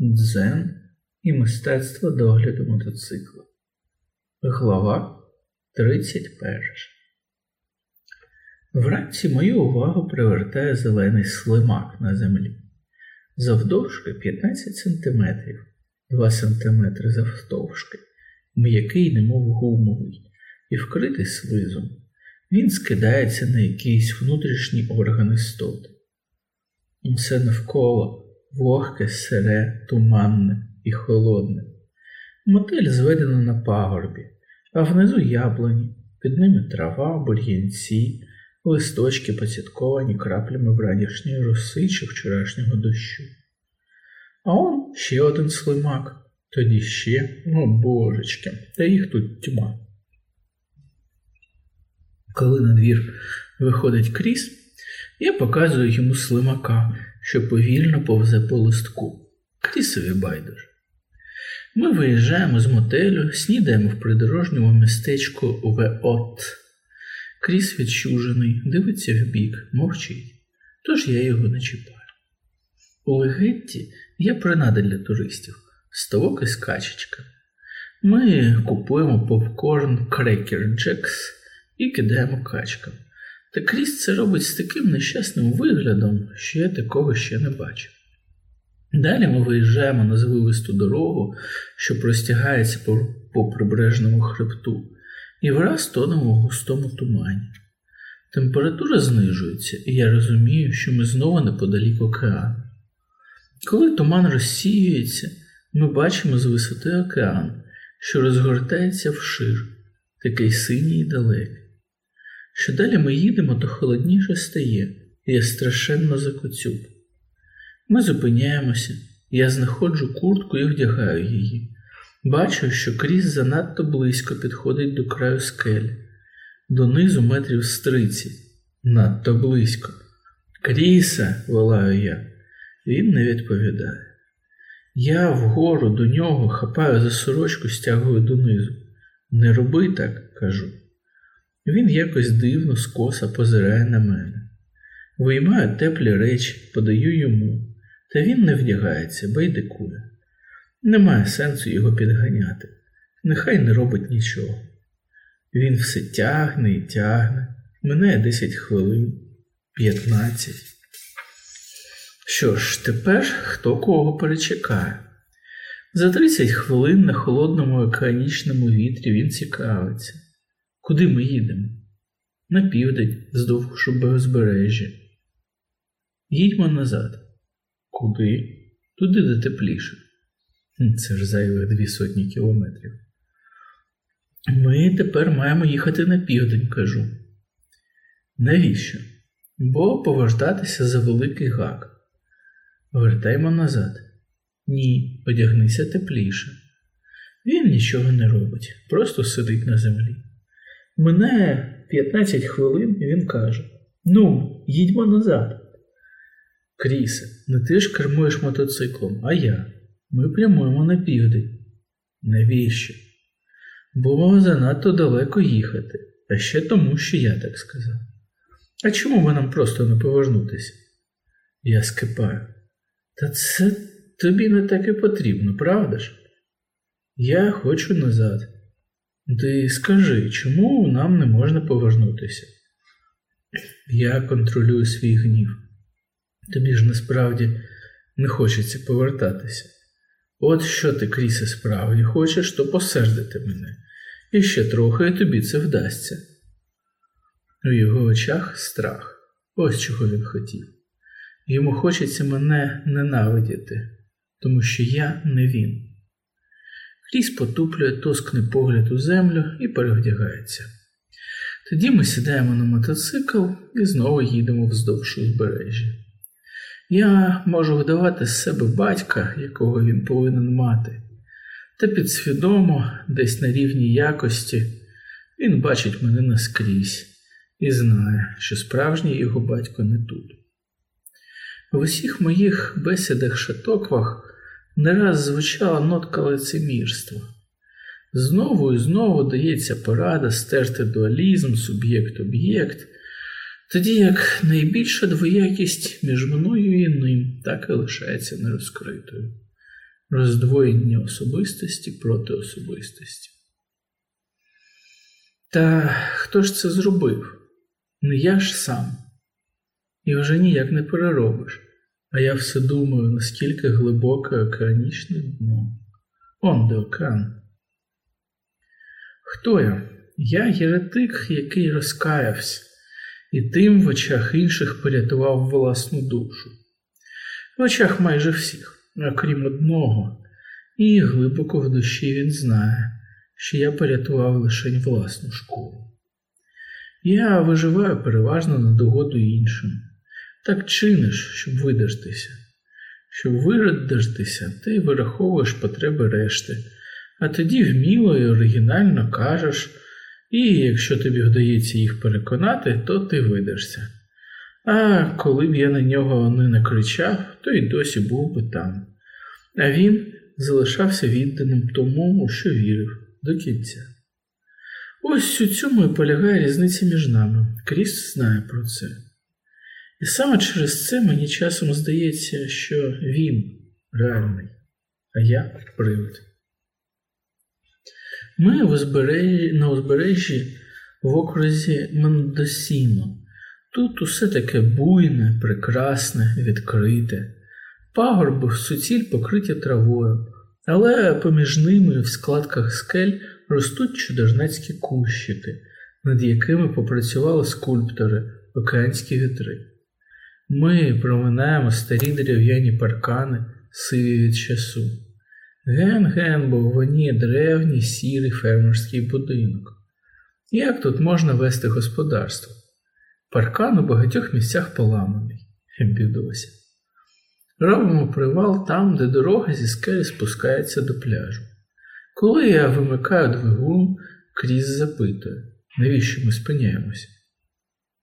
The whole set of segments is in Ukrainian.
Дзен і мистецтво догляду мотоцикла. Глава 31. Вранці мою увагу привертає зелений слимак на землі. Завдовжки 15 см, 2 см завтовшки, м'який, немов гумовий, і вкритий слизом. Він скидається на якісь внутрішні органи стоти. Все навколо вогке, сире, туманне і холодне. Мотель зведено на пагорбі, а внизу яблуні, під ними трава, бур'янці, листочки поцятковані краплями вранішньої роси чи вчорашнього дощу. А он ще один слимак, тоді ще, о божечки, та їх тут тьма. Коли на двір виходить кріс, я показую йому слимака, що повільно повзе по листку. Крісові байдуже. Ми виїжджаємо з мотелю, снідаємо в придорожньому містечку Веот. Кріс відчужений, дивиться вбік, мовчить, тож я його не чіпаю. У Легетті є принада для туристів, ставок і скачечка. Ми купуємо попкорн крекер Джекс і кидаємо качкам. Та Кріс це робить з таким нещасним виглядом, що я такого ще не бачив. Далі ми виїжджаємо на звивисту дорогу, що простягається по, по прибережному хребту, і враз тонемо в густому тумані. Температура знижується, і я розумію, що ми знову неподалік океану. Коли туман розсіюється, ми бачимо з висоти океан, що розгортається вшир, такий синій і далекий. Що далі ми їдемо, то холодніше стає, і я страшенно закоцюб. Ми зупиняємося, я знаходжу куртку і вдягаю її. Бачу, що крізь занадто близько підходить до краю скелі, донизу метрів з тридцять, надто близько. Кріса, волаю я, він не відповідає. Я вгору до нього хапаю за сорочку, стягую донизу. Не роби так, кажу. Він якось дивно скоса позирає на мене. Виймаю теплі речі, подаю йому, та він не вдягається, байдикує. Немає сенсу його підганяти, нехай не робить нічого. Він все тягне і тягне, минає 10 хвилин, 15. Що ж, тепер хто кого перечекає? За 30 хвилин на холодному океанічному вітрі він цікавиться. Куди ми їдемо? На південь, здовж узбережжя. Їдьмо назад. Куди? Туди де тепліше. Це ж зайвих дві сотні кілометрів. Ми тепер маємо їхати на південь, кажу. Навіщо? Бо поваждатися за великий гак. Вертаймо назад. Ні, одягнися тепліше. Він нічого не робить, просто сидить на землі. Минає 15 хвилин, і він каже: Ну, їдьмо назад. Крісе, не ти ж кермуєш мотоциклом, а я. Ми прямуємо на південь. Навіщо? Було занадто далеко їхати, а ще тому, що я так сказав. А чому би нам просто не повернутися? Я скипаю. Та це тобі не так і потрібно, правда ж? Я хочу назад. Ти скажи, чому нам не можна повернутися? Я контролюю свій гнів. Тобі ж насправді не хочеться повертатися. От що ти, Крісе, справді хочеш, то посердити мене, і ще трохи і тобі це вдасться. У його очах страх, ось чого він хотів. Йому хочеться мене ненавидіти, тому що я не він. Кріс потуплює тоскний погляд у землю і перевдягається. Тоді ми сідаємо на мотоцикл і знову їдемо вздовж узбережжя. Я можу видавати з себе батька, якого він повинен мати, та підсвідомо, десь на рівні якості, він бачить мене наскрізь і знає, що справжній його батько не тут. В усіх моїх бесідах шатоквах не раз звучала нотка лицемірства. Знову і знову дається порада стерти дуалізм, суб'єкт-об'єкт, тоді як найбільша двоякість між мною і ним так і лишається нерозкритою. роздвоєння особистості проти особистості. Та хто ж це зробив? Не я ж сам. І вже ніяк не переробиш. А я все думаю, наскільки глибоке океанічне дно. Он де океан. Хто я? Я єретик, який розкаявся, і тим в очах інших порятував власну душу. В очах майже всіх, окрім одного, і глибоко в душі він знає, що я порятував лише власну школу. Я виживаю переважно на догоду іншим. Так чиниш, щоб видержтися. Щоб видержтися, ти вираховуєш потреби решти, а тоді вміло і оригінально кажеш, і якщо тобі вдається їх переконати, то ти видашся. А коли б я на нього не накричав, то й досі був би там. А він залишався відданим тому, що вірив, до кінця. Ось у цьому і полягає різниця між нами. Кріс знає про це. І саме через це мені часом здається, що він реальний, а я привид. Ми в узбережжі, на узбережжі в окрузі Мендосіно. Тут усе таке буйне, прекрасне, відкрите, пагорби суціль покриті травою, але поміж ними в складках скель ростуть чудожнацькі кущики, над якими попрацювали скульптори, океанські вітри. Ми проминаємо старі дерев'яні паркани, сиві від часу. Ген-ген, бо воні древній сірий фермерський будинок. Як тут можна вести господарство? Паркан у багатьох місцях поламаний, бідося. Робимо привал там, де дорога зі скелі спускається до пляжу. Коли я вимикаю двигун, Кріс запитує, навіщо ми спиняємося?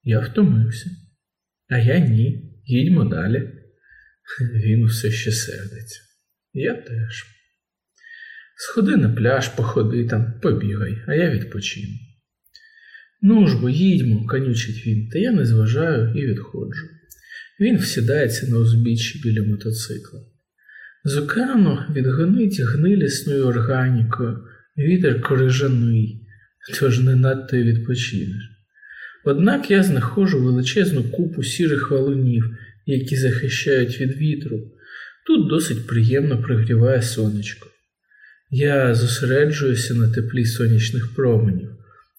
Я втомився. А я ні. Їдьмо далі. Він усе ще сердиться. Я теж. Сходи на пляж, походи там, побігай, а я відпочину. Ну ж бо їдьмо, канючить він, та я не зважаю і відходжу. Він всідається на узбіччі біля мотоцикла. З відгонить гнилісною органікою, вітер корижаний, тож не надто й відпочинеш. Однак я знаходжу величезну купу сірих валунів, які захищають від вітру. Тут досить приємно пригріває сонечко. Я зосереджуюся на теплі сонячних променів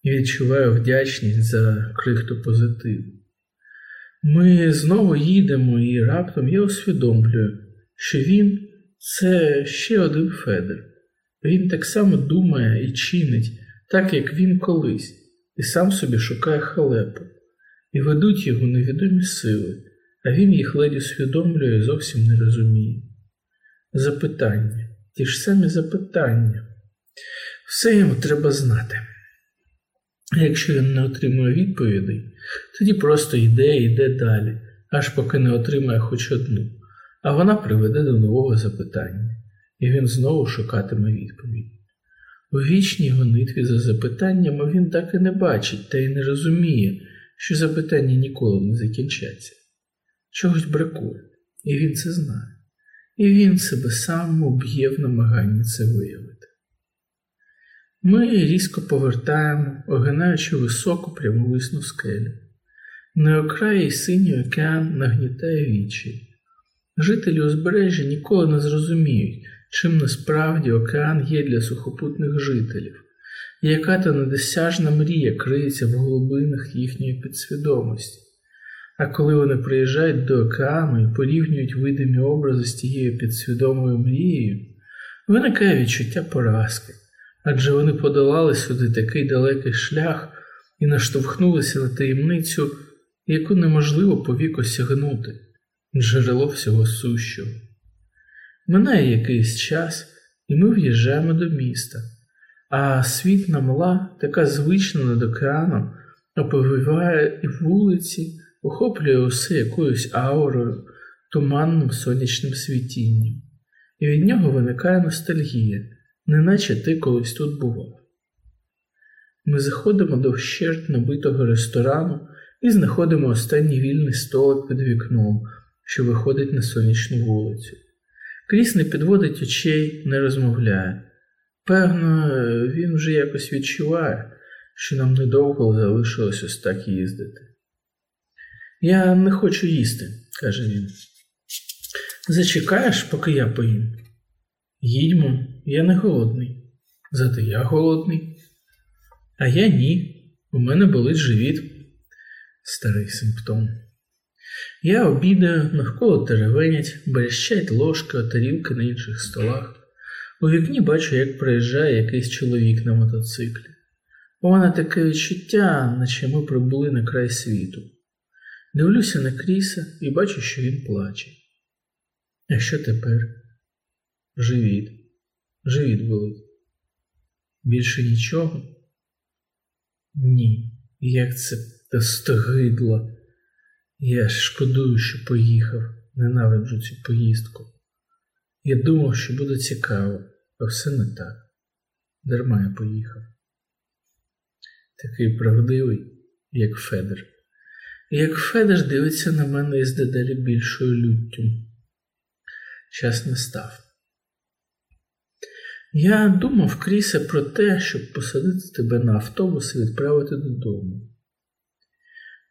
і відчуваю вдячність за крихту позитиву. Ми знову їдемо і раптом я усвідомлюю, що він це ще один Федер. Він так само думає і чинить, так як він колись, і сам собі шукає халепу, і ведуть його невідомі сили, а він їх ледь усвідомлює і зовсім не розуміє. Запитання, ті ж самі запитання. Все йому треба знати. А якщо він не отримує відповідей, тоді просто йде і йде далі, аж поки не отримає хоч одну, а вона приведе до нового запитання, і він знову шукатиме відповідь. У вічній гонитві за запитаннями він так і не бачить та й не розуміє, що запитання ніколи не закінчаться. Чогось бракує, і він це знає, і він себе сам уб'є в намаганні це виявити. Ми різко повертаємо, огинаючи високу прямовисну скелю. Неокраїй синій океан нагнітає вічі. Жителі узбережжя ніколи не зрозуміють, чим насправді океан є для сухопутних жителів, і яка та недосяжна мрія криється в глибинах їхньої підсвідомості. А коли вони приїжджають до океану і порівнюють видимі образи з тією підсвідомою мрією, виникає відчуття поразки адже вони подолали сюди такий далекий шлях і наштовхнулися на таємницю, яку неможливо повік осягнути, джерело всього сущого. Минає якийсь час, і ми в'їжджаємо до міста, а світна мла, така звична над океаном, оповиває і вулиці, охоплює усе якоюсь аурою, туманним сонячним світінням, і від нього виникає ностальгія неначе ти колись тут бував. Ми заходимо до вщерть набитого ресторану і знаходимо останній вільний столик під вікном, що виходить на сонячну вулицю. Кріс не підводить очей, не розмовляє. Певно, він вже якось відчуває, що нам недовго залишилось ось так їздити. Я не хочу їсти, каже він. Зачекаєш, поки я поїм? Їдьмо, я не голодний. Зате я голодний. А я ні. У мене болить живіт. Старий симптом. Я обідаю, навколо теревенять, берещать ложки, тарілки на інших столах. У вікні бачу, як проїжджає якийсь чоловік на мотоциклі. У мене таке відчуття, наче ми прибули на край світу. Дивлюся на Кріса і бачу, що він плаче. А що тепер? Живіт. Живіт болить. Більше нічого? Ні. Як це достогидло. Я шкодую, що поїхав, ненавиджу цю поїздку. Я думав, що буде цікаво, а все не так. Дарма я поїхав. Такий правдивий, як Федер. І як Федер дивиться на мене із дедалі більшою люттю. Час не став. Я думав, Крісе, про те, щоб посадити тебе на автобус і відправити додому.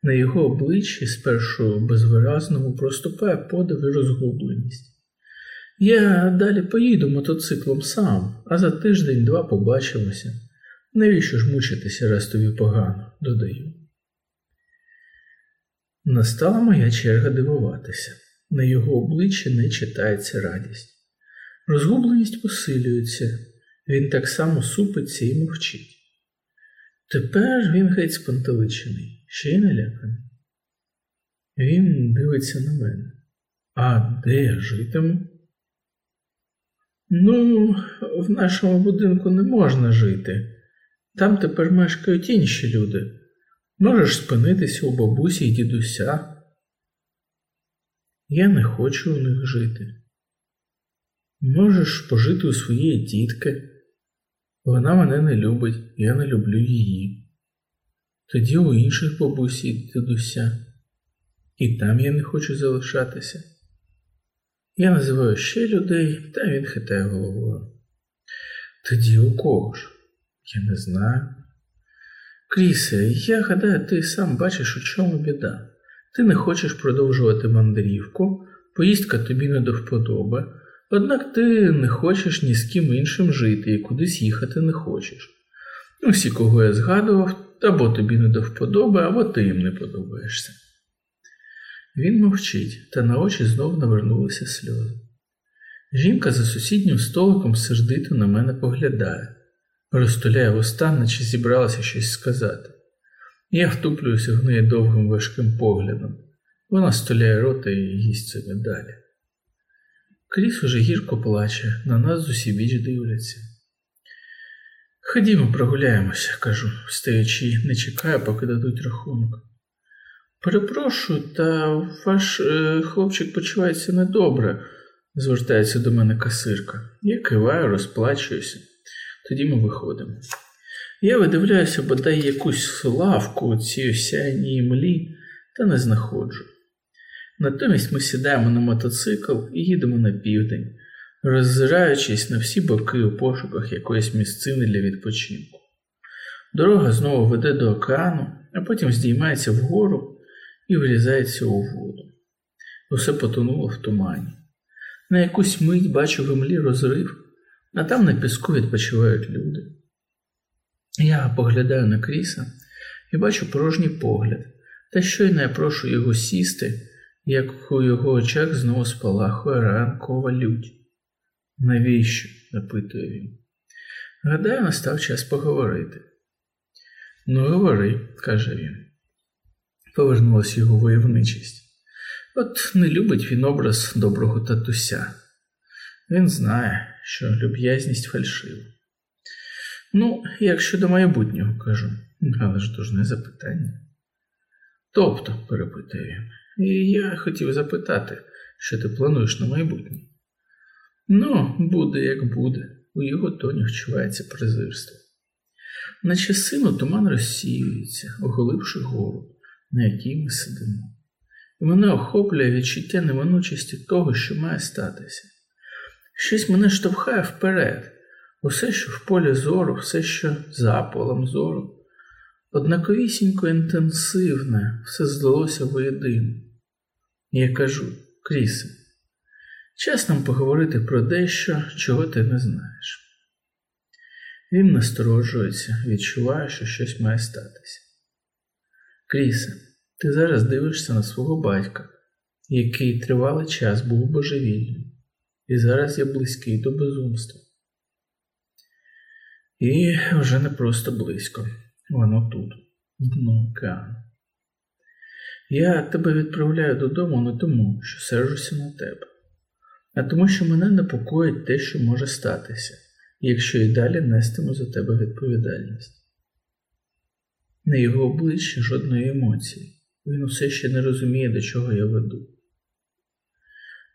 На його обличчі спершу безвиразному проступає подив і розгубленість. Я далі поїду мотоциклом сам, а за тиждень-два побачимося. Навіщо ж мучитися, раз погано, додаю. Настала моя черга дивуватися. На його обличчі не читається радість. Розгубленість посилюється, він так само супиться і мовчить. Тепер він геть спантеличений, ще й наляканий. Він дивиться на мене. А де я житиму? Ну, в нашому будинку не можна жити. Там тепер мешкають інші люди. Можеш спинитися у бабусі й дідуся. Я не хочу у них жити. Можеш пожити у своєї тітки. Вона мене не любить, я не люблю її. Тоді у інших бабусі дідуся. І там я не хочу залишатися. Я називаю ще людей, та він хитає головою. Тоді у кого ж? Я не знаю. Крісе, я гадаю, ти сам бачиш, у чому біда. Ти не хочеш продовжувати мандрівку, поїздка тобі не до вподоби, однак ти не хочеш ні з ким іншим жити і кудись їхати не хочеш. Усі, кого я згадував, або тобі не до вподоби, або ти їм не подобаєшся. Він мовчить, та на очі знов навернулися сльози. Жінка за сусіднім столиком сердито на мене поглядає, розтуляє вуста, наче зібралася щось сказати. Я втуплююся в неї довгим важким поглядом. Вона стуляє рота і їсть собі далі. Кріс уже гірко плаче, на нас з усібіч дивляться. Ходімо, прогуляємося, кажу, стаючи, не чекаю, поки дадуть рахунок. Перепрошую, та ваш е, хлопчик почувається недобре, звертається до мене касирка. Я киваю, розплачуюся. Тоді ми виходимо. Я видивляюся бодай якусь лавку у цій осяйній млі та не знаходжу. Натомість ми сідаємо на мотоцикл і їдемо на південь, роззираючись на всі боки у пошуках якоїсь місцини для відпочинку. Дорога знову веде до океану, а потім здіймається вгору і врізається у воду. Усе потонуло в тумані. На якусь мить бачу в імлі розрив, а там на піску відпочивають люди. Я поглядаю на Кріса і бачу порожній погляд, та щойно я прошу його сісти, як у його очах знову спалахує ранкова лють. Навіщо? запитує він. Гадаю, настав час поговорити. Ну, говори, каже він повернулася його войовничість. От не любить він образ доброго татуся. Він знає, що люб'язність фальшива. Ну, як щодо майбутнього, кажу, але ж дужне запитання. Тобто, перепитує він, і я хотів запитати, що ти плануєш на майбутнє. Ну, буде, як буде, у його тоні вчувається презирство. Наче сину туман розсіюється, оголивши гору на якій ми сидимо. І мене охоплює відчуття неминучості того, що має статися. Щось мене штовхає вперед. Усе, що в полі зору, все, що за полем зору. Однаковісінько інтенсивне, все здалося воєдино. Я кажу, Крісе, час нам поговорити про дещо, чого ти не знаєш. Він насторожується, відчуває, що щось має статися. Крісе, ти зараз дивишся на свого батька, який тривалий час був божевільним, і зараз є близький до безумства. І вже не просто близько, воно тут, дно океану. Я тебе відправляю додому не тому, що сержуся на тебе, а тому, що мене непокоїть те, що може статися, якщо і далі нестиму за тебе відповідальність. На його обличчі жодної емоції, він усе ще не розуміє, до чого я веду.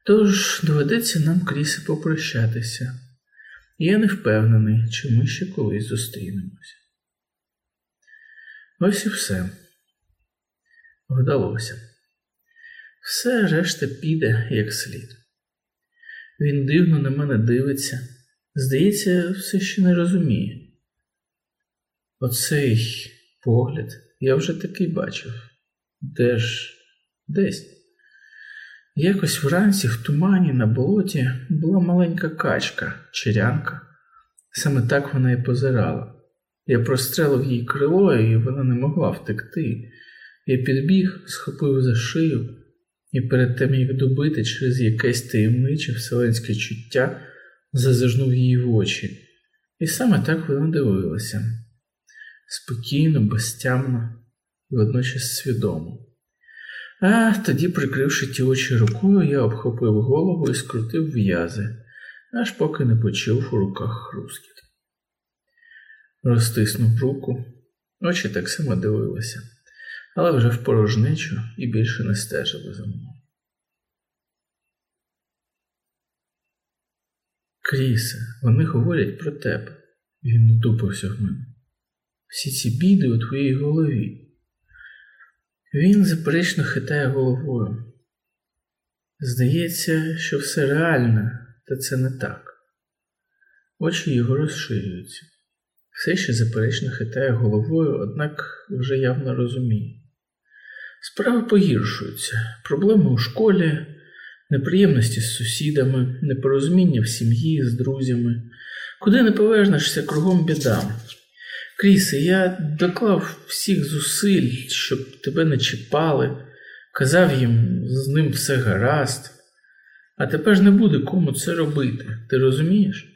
Тож доведеться нам кріси попрощатися. Я не впевнений, чи ми ще колись зустрінемося. Ось і все. Вдалося. Все решта піде як слід. Він дивно на мене дивиться, здається, все ще не розуміє. Оцей погляд я вже такий бачив. Де ж десь. Якось вранці в тумані на болоті була маленька качка, черянка. Саме так вона і позирала. Я прострелив їй крило, і вона не могла втекти. Я підбіг, схопив за шию і перед тим, як добити через якесь таємниче вселенське чуття, зазирнув її в очі. І саме так вона дивилася спокійно, безтямно і водночас свідомо. А тоді, прикривши ті очі рукою, я обхопив голову і скрутив в'язи, аж поки не почув у руках хрускіт. Розтиснув руку, очі так само дивилися, але вже в порожнечу і більше не стежили за мною. Крісе, вони говорять про тебе. Він утупився в мене. Всі ці біди у твоїй голові. Він заперечно хитає головою. Здається, що все реальне, та це не так. Очі його розширюються. Все ще заперечно хитає головою, однак вже явно розуміє. Справи погіршуються, проблеми у школі, неприємності з сусідами, непорозуміння в сім'ї з друзями. Куди не повернешся кругом бідам. Крісе, я доклав всіх зусиль, щоб тебе не чіпали, казав їм, з ним все гаразд, а тепер ж не буде кому це робити, ти розумієш?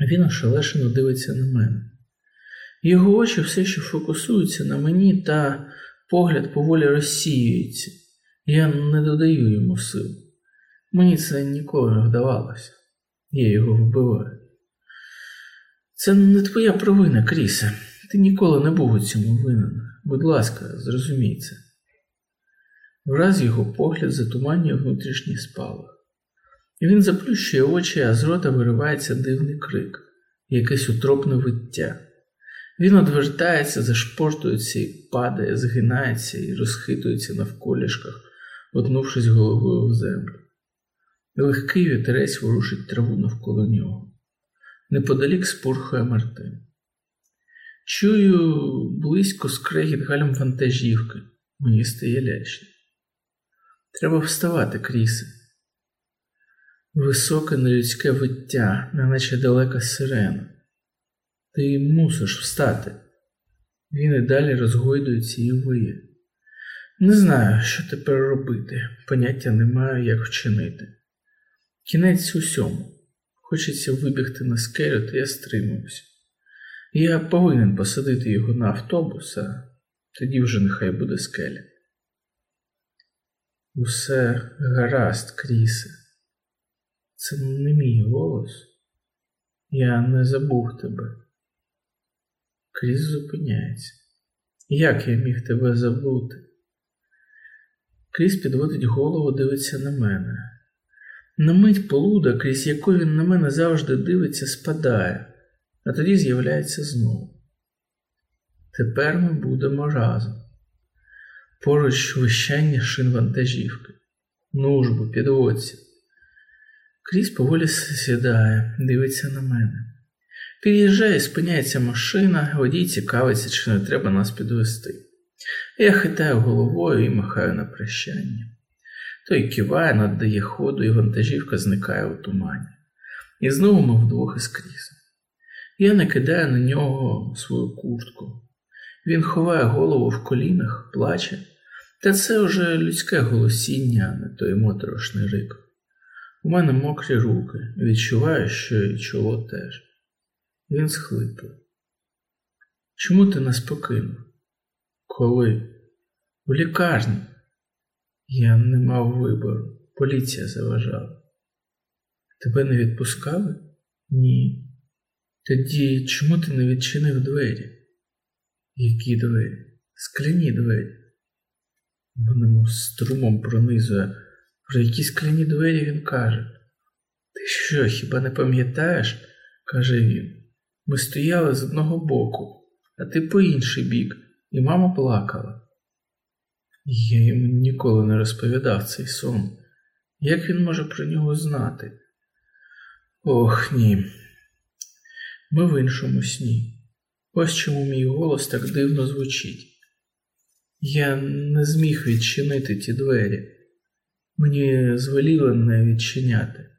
Він ошелешено дивиться на мене. Його очі все ще фокусуються на мені, та погляд поволі розсіюється. Я не додаю йому сил. Мені це ніколи не вдавалося. Я його вбиваю. Це не твоя провина, Крісе. Ти ніколи не був у цьому винен. Будь ласка, зрозумій це. Враз його погляд затуманює внутрішній спалах. І він заплющує очі, а з рота виривається дивний крик, якесь утропне виття. Він одвертається, зашпортується і падає, згинається і розхитується навколішках, отнувшись головою в землю. Легкий вітерець ворушить траву навколо нього. Неподалік спорхує Мартин. Чую близько скрегіт галям вантажівки. Мені стає лячно. Треба вставати, Крісе. Високе нелюдське виття, неначе далека сирена. Ти мусиш встати. Він і далі розгойдується і виє. Не знаю, що тепер робити, поняття не маю, як вчинити. Кінець усьому. Хочеться вибігти на скелю, та я стримуюся. Я повинен посадити його на автобус, а тоді вже нехай буде скеля. Усе гаразд, Крісе. Це не мій голос. Я не забув тебе. Кріс зупиняється. Як я міг тебе забути? Кріс підводить голову, дивиться на мене. На мить полуда, крізь яку він на мене завжди дивиться, спадає, а тоді з'являється знову. Тепер ми будемо разом. Поруч вищання шин вантажівки. Ну ж бо, підводься. Кріс поволі сідає, дивиться на мене. Під'їжджає, спиняється машина, водій цікавиться, чи не треба нас підвести. Я хитаю головою і махаю на прощання. Той киває, наддає ходу, і вантажівка зникає у тумані. І знову ми вдвох із крісом. Я не кидаю на нього свою куртку. Він ховає голову в колінах, плаче, та це вже людське голосіння, а не той моторошний рик. У мене мокрі руки, відчуваю, що і чоло теж. Він схлипав. Чому ти нас покинув? Коли? В лікарні. Я не мав вибору. Поліція заважала. Тебе не відпускали? Ні. Тоді чому ти не відчинив двері? Які двері? Скляні двері. Мене струмом пронизує. Про які скляні двері він каже. Ти що, хіба не пам'ятаєш? каже він. Ми стояли з одного боку, а ти по інший бік, і мама плакала. Я йому ніколи не розповідав цей сон. Як він може про нього знати? Ох ні. Ми в іншому сні. Ось чому мій голос так дивно звучить. Я не зміг відчинити ті двері. Мені звеліли не відчиняти.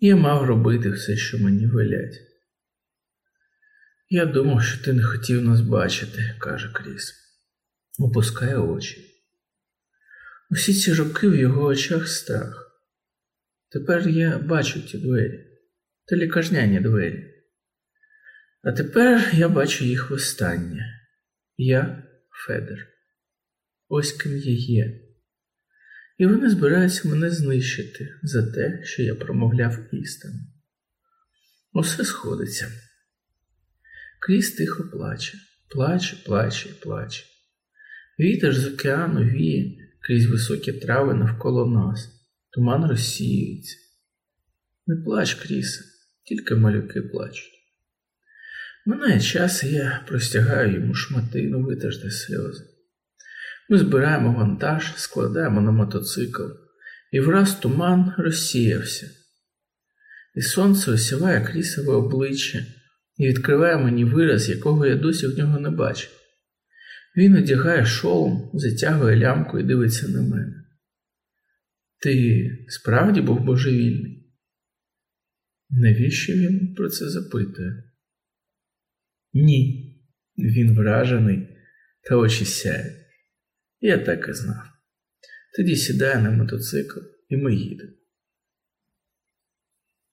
Я мав робити все, що мені велять. Я думав, що ти не хотів нас бачити, каже Кріс, опускає очі. Усі ці роки в його очах страх. Тепер я бачу ті двері, та лікарняні двері. А тепер я бачу їх востаннє. Я Федер. Ось ким я є. І вони збираються мене знищити за те, що я промовляв істину. Усе сходиться. Кріс тихо плаче, плаче, плаче, плаче. Вітер з океану віє крізь високі трави навколо нас, туман розсіюється. Не плач, Крісе, тільки малюки плачуть. Минає час, і я простягаю йому шматину витерти сльози. Ми збираємо вантаж, складаємо на мотоцикл, і враз туман розсіявся. І сонце осіває крісове обличчя і відкриває мені вираз, якого я досі в нього не бачив. Він одягає шолом, затягує лямку і дивиться на мене. Ти справді був божевільний? Навіщо він про це запитує? Ні, він вражений та очі сяють. Я так і знав. Тоді сідає на мотоцикл, і ми їдемо.